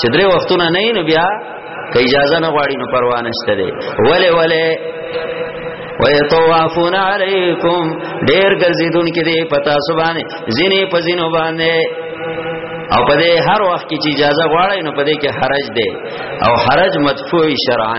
چې درې وختونه نه نو بیا که اجازه نه غواړي نو پروا نشته دی ولی ولی ويطوافون عليكم ډېر ګرځیدون کې دی پتا سبحانه زینې پزینو باندې او په دې هر وخت کې چې اجازه غواړي نو په دې کې حرج دی او حرج مدفوع شرعاً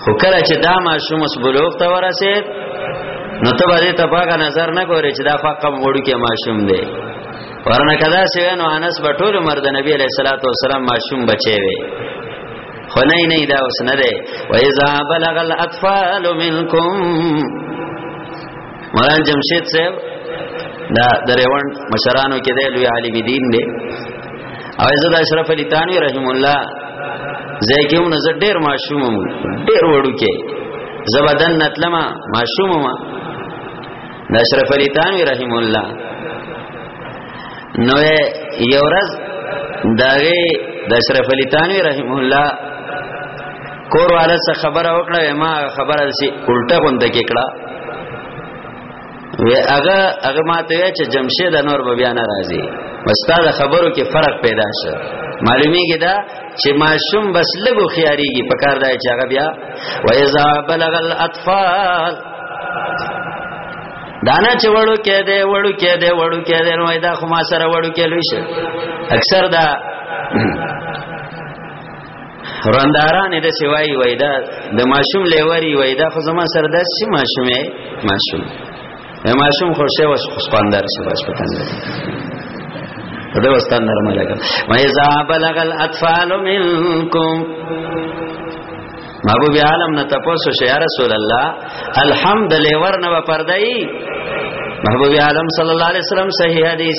خو کله چې دا ماشوم اوس بلوغ ته ورسید نو ته به دې ته پاګه نظر نه ګورې چې دا فقم وړو کې ماشوم دی ورنه کدا سی نو انس به ټول عمر د نبی علیہ الصلوۃ والسلام ماشوم بچي وي خو نه نه دا اوس نه دی و اذا بلغ الاطفال منکم مولانا جمشید صاحب دا دریوان مشرانو کې دی لوی عالم دین دی او عزت اشرف علی تانوی رحم الله زکه هم نظر ډیر معشوم ډیر وړو کې زبدن نتلما معشوم ما د اشرف علی تانوی رحم الله نو یو ورځ دغه د اشرف علی تانوی رحم الله کور والا څخه خبره وکړه ما خبره سي الټه غونډه کې کړه وی هغه هغه ماته چې جمشید انور به بیا ناراضي استاد خبرو کې فرق پیدا شو معلومیږي دا چې ماشوم بس لګو خياريږي په کار دی چې هغه بیا و اذا بلغ الاطفال دانا چې وړو کې دی وړو کې دی وړو کې دی نو دا خو ما سره وړو کې لوي شي اکثر دا رنداران د سیوای وای دا د ماشوم لیوري وای دا خو زما سره د شي ماشومه ماشوم یا ماشوم خو شه وس خپاندار شي بس پتن دا واستان نرم لګا ما اذا بلغ الاطفال منکم محبوب عالم نه تاسو شه یا رسول الله الحمد لیور نه پردای محبوب عالم صلی الله علیه وسلم صحیح حدیث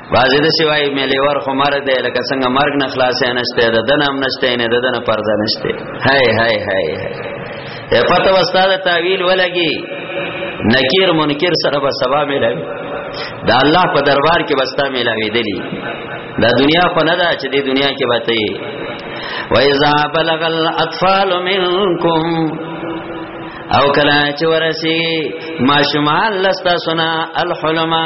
بعضې د سوای مې لیور خو مر دی لکه څنګه مرګ نه خلاصې نشته د دنه هم نشته نه د دنه پرده نشته هاي هاي هاي هاي پته وستا د تعویل ولګي نکیر منکر سره به سبا ملاوي دا الله په دربار کې بستا ملاوي دي دا دنیا خو نه ده چې د دنیا کې باته یې وایذا بلغ الاطفال منکم او کله چې ورسی ماشومان لستا سنا الحلمه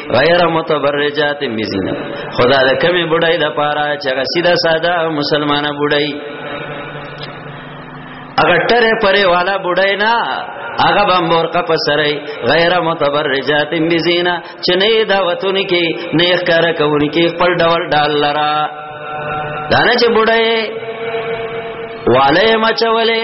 غیر متبرجات مزین خدا د کمی بډای د پاره چې هغه سیده ساده مسلمانه بډای اگر ټره پرې والا بډای نه هغه بم ورقه پسرای غیر متبرجات بزینا چې نه دا وتون کې نه ښکار کوون کې خپل ډول ډال لرا دا نه چې بډای والے مچولې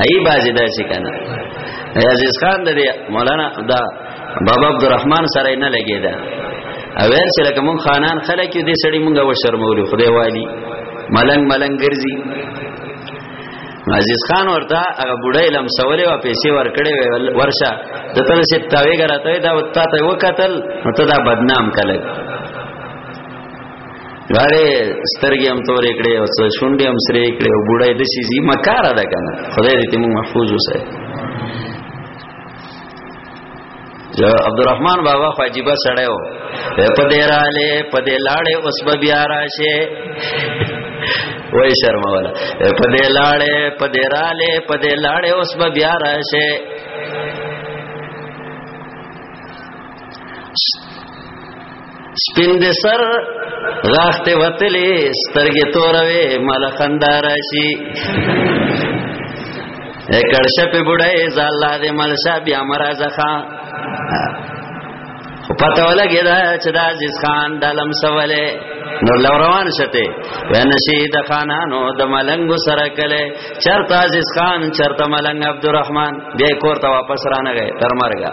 هي بازي داسې کنه عزیز خان د مولانا دا بابا عبدالرحمن سره نه لګی دا اویر چې لکه مون خانان خلک دې سړی مونږه و شرمولو خدای والی ملنګ ملنګ ګرځي عزیز خان ورته هغه بډای لم سوالې وا پیسې ور کړې ورشه د تل سي تاوی غراته دا وتا ته وکتل نو ته دا بدنام کله غړې سترګې هم تورې کړې او څه شونډې هم سرې کړې او بوډای د شي زی مکار ده کنه خدای دې موږ محفوظ وسه جو عبدالرحمن بابا خو عجیب سړی و په دې رااله په دې لاړې اوس به بیا راشه وای شرم والا په دې لاړې په دې رااله په دې لاړې اوس به بیا راشه سپین دې سر غاخته وتلې سترګې توروي مال خندار شي کړشه په بډای زالا دې مال شاه بیا مرزه خان خو پته ولګی دا چې دا عزیز خان د لم سواله نور لو روان شته ونشي د خانانو د ملنګ سره کله چرته عزیز خان چرته ملنګ عبدالرحمن بیا کور ته واپس رانه گئے تر مرګه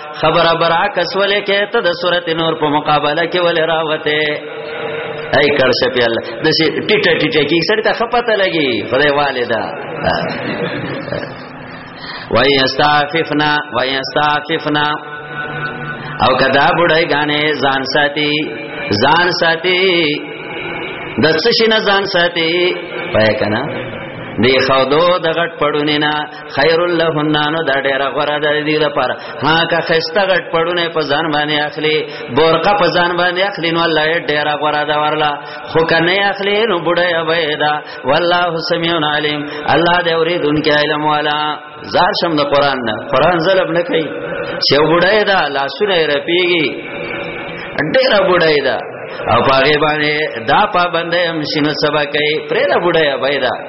خبر برعکس ولې کې ته د سورت نور په مقابله کې ولې راوته ای کړ شپې الله د سي ټټ ټټ کې سړی ته خپته لګي خدای والدا وای استعففنا وای استعففنا او کدا بډای غانې ځان ساتي ځان ساتي د څه شي نه ځان ساتي پای کنه دی خودو د غټ پړونی نه خیر لهن نو دا ډیره غره د دې لپاره ها که خسته غټ پړونه په ځان باندې اخلي بورقه په ځان باندې اخلي نو الله ډیره غره دا ورلا خو کنه اخلي نو بډای وېدا والله سميع عليم الله دې اوریدونکو علم والا زار شم د قران نه قران زلب نه کوي چې بډای دا لاسونه رپیږي ډیره بډای دا او پاګې باندې دا پابندې هم شنو سبا کوي پرې دا بډای وېدا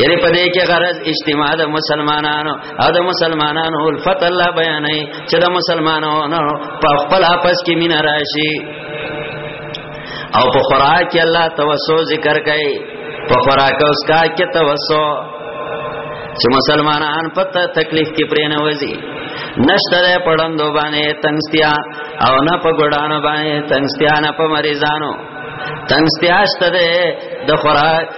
یعنی په دې کې غرض اجتماع د مسلمانانو او د مسلمانانو الفت الله بیانې چې د مسلمانانو په خپل آپس کې مینا راشي او په خوراک کې الله توسو ذکر کوي په خوراک او اسکا کې توسو چې مسلمانان په تکلیف کې پرې نه وځي نشته ده پړندو باندې تنگستیا او نه په ګډانو باندې تنگستیا نه په مریضانو تنگستیا شته ده د خوراک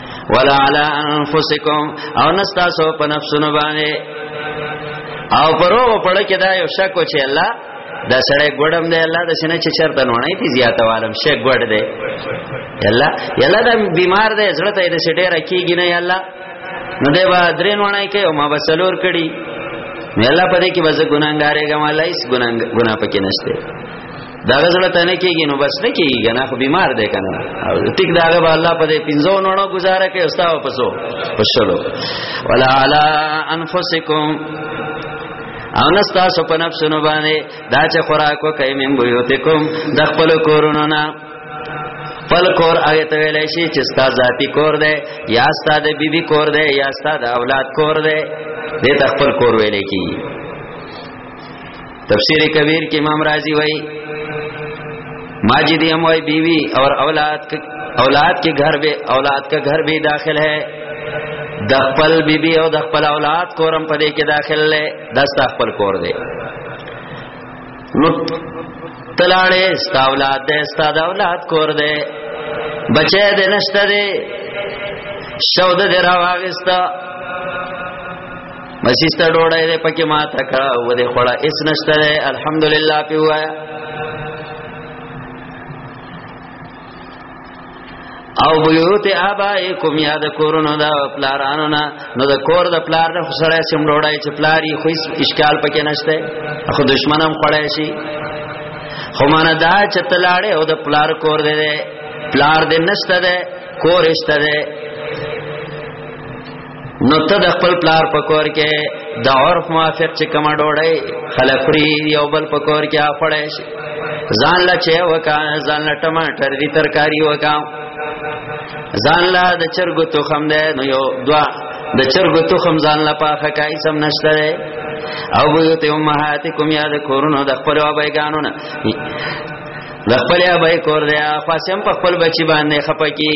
ولا علی انفسکم او نستاسو په نفسونو باندې او پرو پړ کې دا یو شک و چې الله دا سړی ګړم دی الله د سینې چې چرته نه ونای پی زیاته عالم شک ګړ دی الله یلا دا بیمار دی زړه ته دې سټه راکیږي نه یلا نو دی با درې نه ونای کوي او ما بسلور کړي مې الله پدې کې وځه ګناګارې ګم الله هیڅ ګناه پکې نشته دا غزړه ته نه کېږي نو بس نه کېږي کنه خو بیمار دی کنه ټیک دا غو الله په دې پنځو نونو گزاره کوي استاد پسو پښلو ولا علی انفسکم او نستا سو په نفسونو باندې دا چې خوراک وکي من بيوتکم د خپل کورونو نه خپل کور هغه ته ویل شي چې ستا ذاتی کور دی یا ستا د بیبي کور دی یا ستا د اولاد کور دی دې ته خپل کور ویل کیږي تفسیر کبیر کې امام رازی وای ماجدی هم وای بیوی اور اولاد کے اولاد کے گھر بے اولاد کا گھر بھی داخل ہے د خپل بیبي او د خپل اولاد کورم پدې کې داخل لې داس د خپل کور دی نو تلاړې ستا اولاد دې ستا د اولاد کور دی بچې دې نشته دې شود دې راوغستا مسیسته ډوړې دې پکې ما تکړه و دې خړه اس نشته الحمدلله په وایا او بیوت آبائکم یا د کورونو دا پلارانو نه نو د کور د پلار نه خسره سم ډوړای چې پلاری خو اشکال پکې نشته خو دشمنم خړای شي خو مان دا چې تلاړې او د پلار کور دې پلار دې نشته دې کور اشته دې نو ته د خپل پلار په کور کې د عرف موافق چې کومه ډوړی خلک خوري یو بل په کور کې افړې شي ځان لا چې وکا ځان لا ټماټر دی ترکاری وکا ځان لا د چرګو تخم ده نو یو دوا د چرګو تخم ځان لا پاخه کای سم نشته او بیوت امهاتکم یاد کورونو د خپل ابایګانو نه د خپل ابای کور دی خاصم په خپل بچی باندې خپکی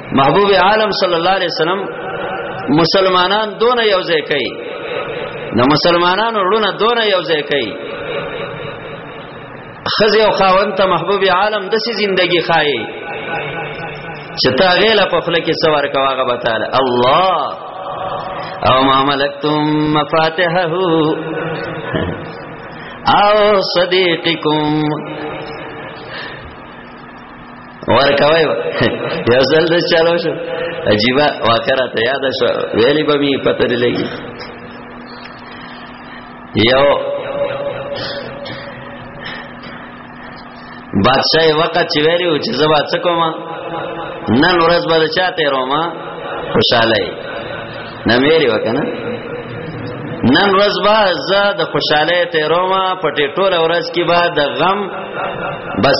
محبوب عالم صلی الله علیه وسلم مسلمانان دون یو ځای کوي نو مسلمانانو ورونه دون یو ځای کوي خزه او خاون ته محبوب عالم د سي زندگی خایي چې تا غیله په خله کې سوار کواغه بتاله الله او ما ملکتم مفاتحه او صدیقکم ورکوي یو ځل د چالو شو عجیب واقعا ته یاد شو ویلی به می پته نه لګي یو بادشاہ وخت چې ویلو چې زبا څه کوم نن ورځ به چاته روما خوشاله نه ویلی وکنه نن ورځ با زه د خوشاله ته روما پټې ټوله ورځ کې با د غم بس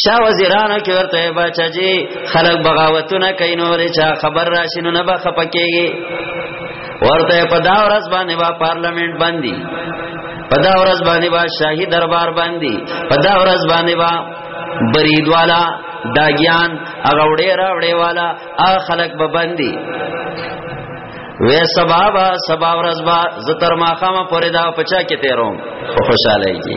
چا وزیرانو کې ورته بچا جی خلک بغاوتونه کوي نو لري چا خبر راشي نو نه به خپکیږي ورته په دا ورځ باندې با پارلمنت باندې په دا ورځ باندې با شاهي دربار باندې په دا ورځ باندې با برید والا داګیان هغه وړې را وړې والا هغه خلک به باندې وې سبابا سبا ورځ با زتر ما خامه پرې دا پچا کې تیروم خوشاله یې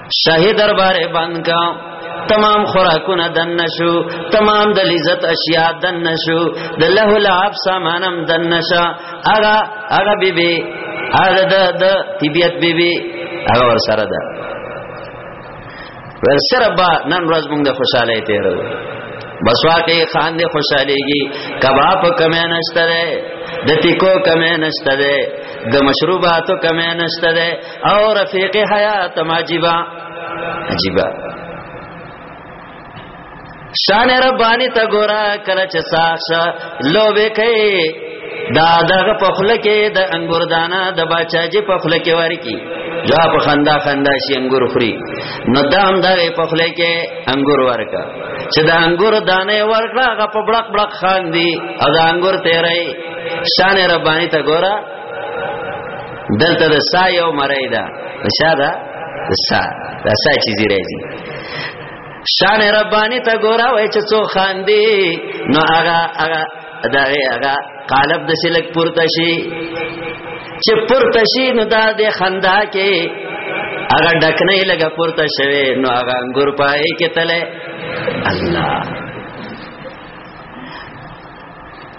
شاهي دربار بند کا تمام خوراکونه دن نشو تمام د لذت اشیاء دن نشو د له لعب سامانم دن نشا اغا اغا بی بی اغا د د طبیعت بی بی اغا ور سره ده ور سره با نن ورځ موږ د خوشاله تیرو بس واقع خان دې خوشاليږي کباب کمه نشته ده د ټیکو کمه نشته ده د مشروباتو کمه نشته ده او رفیق حیات ماجبا عجیبا شان ربانی تا ګورا کله چې ساخه لوبه کوي دا دغه په خله کې د انګور دانه د باچاجي په خله کې ورکی دا په خندا خندا شي انګور خوري نو دا هم دا په خله کې انګور ورکا چې دا انګور دانه ورکړه هغه په بلق بلق خان دی او دا انګور تیرې شان ربانی ته ګوره دلته د سا یو مړی ده شا ده سا دا سا چې زی راځي شان ربانی ته ګورا وای چې څو خاندي نو هغه هغه دا هغه قالب د سلک پورته شي چې پورته شي نو دا د خندا کې هغه ډکنه لګه پورته شوه نو هغه انګور پای کې تله الله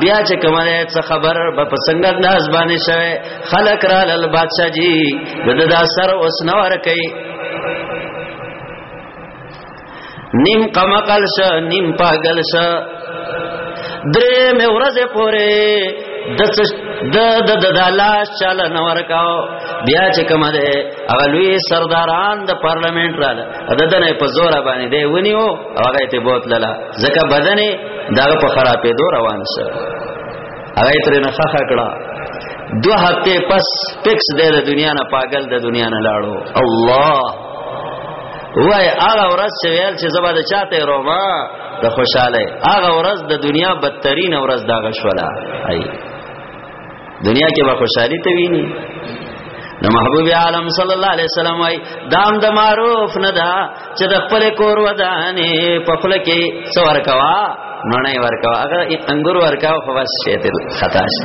بیا چې کومه څه خبر به پسنګ ناز باندې شوه خلق را لال بادشاہ جی دغه دا سر اوس نو ور کوي نیم قمقل ش نیم پاگل ش درې مې ورځې پورې د د د د لاش چل نه ورکاو بیا چې کوم ده اغلوی سرداران د پارلیمنت رااله د دنه په زور باندې دی ونیو هغه ته بوت لاله ځکه بدن دا په خرابې دو روان سره هغه تر نه خخه کړه دو هفته پس ټیکس د دنیا نه پاگل د دنیا نه لاړو الله وای هغه ورځ چې ویل چې زبا د چاته روما د خوشاله هغه ورځ د دنیا بدترین ورځ دا غشوله ای دنیا کې به خوشحالي ته ویني نو محبوب عالم صلی الله علیه وسلم وايي دام د معروف نه دا چې د خپل کور ودانې په خپل کې څور کوا مړنه ورکوا هغه انګور ورکوا خو بس شیطان خطا شي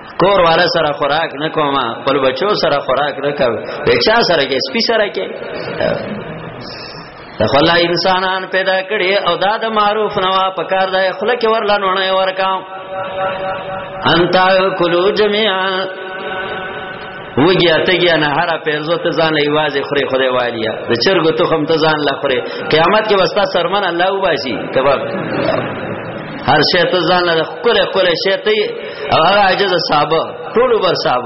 کور والا سره خوراک نه کوم خپل بچو سره خوراک نه کوي بچا سره کې سپي سره کې د خلا انسانان پیدا کړي او دا د معروف نوا پکار دی خله کې ورلا نونه ورکاو انت کلو جميعا وګیا تګیا نه هر پیرزو ته ځان له ایوازې خوري خدای والیا د چرګو تخم ته ځان لا خوري قیامت کې وستا سرمن الله وباسي تباب هر شی ته ځان له کوله کوله شی ته او هغه عجز صاحب ټول بر صاحب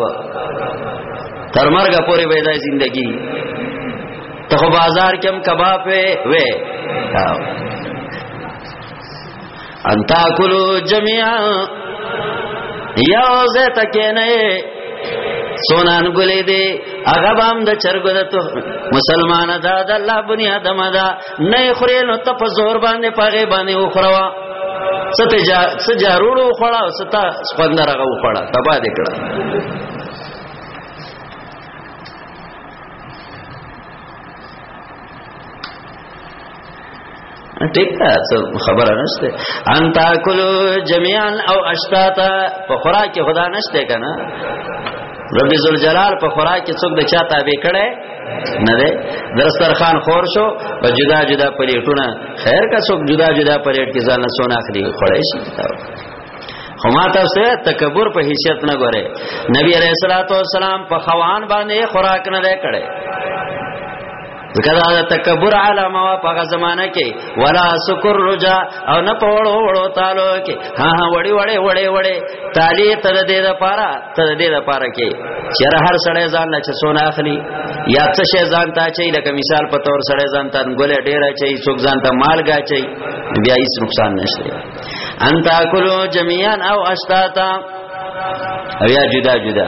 تر مرګه پورې وېدای زندگی ته بازار کې هم کباب وې ان تاکلو جميعا یو زه تکې نه سونان ګلې دې هغه بام د چرګو د تو مسلمان دا د الله بنی آدم دا نه خورې نو ته په زور باندې پاګې باندې وخوروا سته جا سجارولو خړا ستا سپندر هغه وخړا تبا دې کړه ټیک ده څه خبره نشته ان تاکلوا جميعا او اشتاتا په خوراک کې خدا نشته کنه رب ذل جلال په خوراک کې څوک د چا تابع کړي نه ده درستر خان خور شو په جدا جدا پلیټونه خیر کا څوک جدا جدا پلیټ کې ځان نه سونه اخلي خړې شي خو ما تاسو تکبر په حیثیت نه ګوره نبی علیہ الصلوۃ والسلام په خوان باندې خوراک نه کړي ځکه دا تکبر علامه وا په زمانہ کې ولا سکر رجا او نه په وړو وړو تعالو کې ها ها وړي وړي وړي وړي تعالی تر دې د پاره تر دې د پاره کې چر هر سړی ځان نه چسونه اخلي یا څه شی ځان ته چي لکه مثال په تور سړی ځان ته ګولې ډېره چي څوک ځان ته مالګا چي بیا هیڅ نقصان نشته انت اکلو جميعا او اشتاتا او یا جدا جدا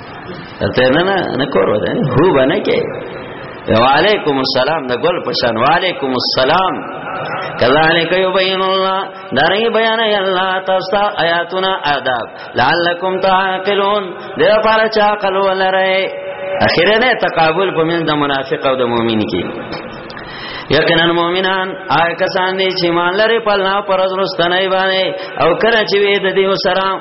ته نه نه نه کور ودا هو باندې کې وعلیکم السلام د ګل پشان وعلیکم السلام کذالک یبین الله دری بیان الله تاسو آیاتنا آداب لعلکم تعقلون د لپاره چا عقل ولرئ اخیره نه تقابل په من د منافق او د مؤمن کې یقینا مؤمنان آیا کسان دي چې مان لري په الله پر ورځ رستنه باندې او کړه چې وې د دې سره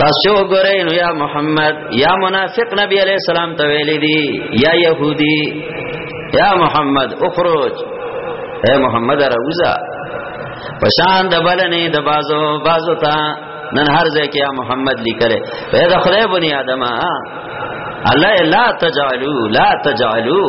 تاسو وګورئ نو یا محمد یا منافق نبی علیہ السلام ته ویل دي یا يهودي یا محمد اخرج اے محمد روزا پشان د بلنې د بازو بازو تا نن هر ځای کې یا محمد لیکل په د خدای بنی آدم الله لا تجعلوا لا تجعلوا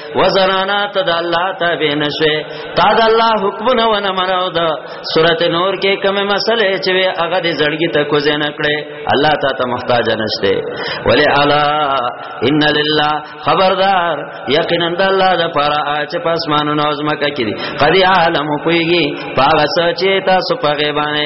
وزنانا ته د الله تابع نشوي تا د الله حکمونه ونه منو د سورته نور کې کومه مسله چې هغه د زړګي ته کوزه نه کړي الله تا ته محتاج نشته ولی الا ان لله خبردار یقینا د الله د پر اچ پاسمانو نوزمکه کې دي قد عالم کويږي پاغه سچې تاسو په غیبانه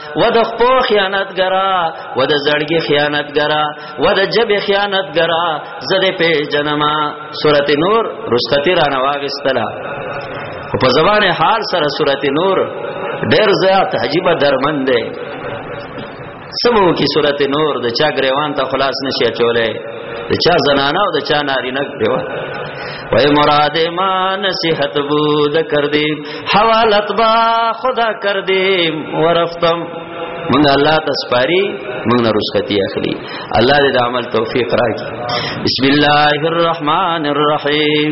و د خپو خیانتګرا و د زړګي خیانتګرا و د جبه خیانتګرا زده په جنما سورته نور رستتی را نواغستلا او په زبان حال سره سورته نور ډېر زیات عجیب درمن دی سمو کی سورته نور د چا غریوان ته خلاص نشي چولې د چا زنانه او د چا نارینه غریوان وای مراد ما نصیحت بود کردی حوالت با خدا کردی ورفتم مونږ الله تسپاری مونږ نه رسختی اخلي الله دې د عمل توفیق راکړي بسم الله الرحمن الرحیم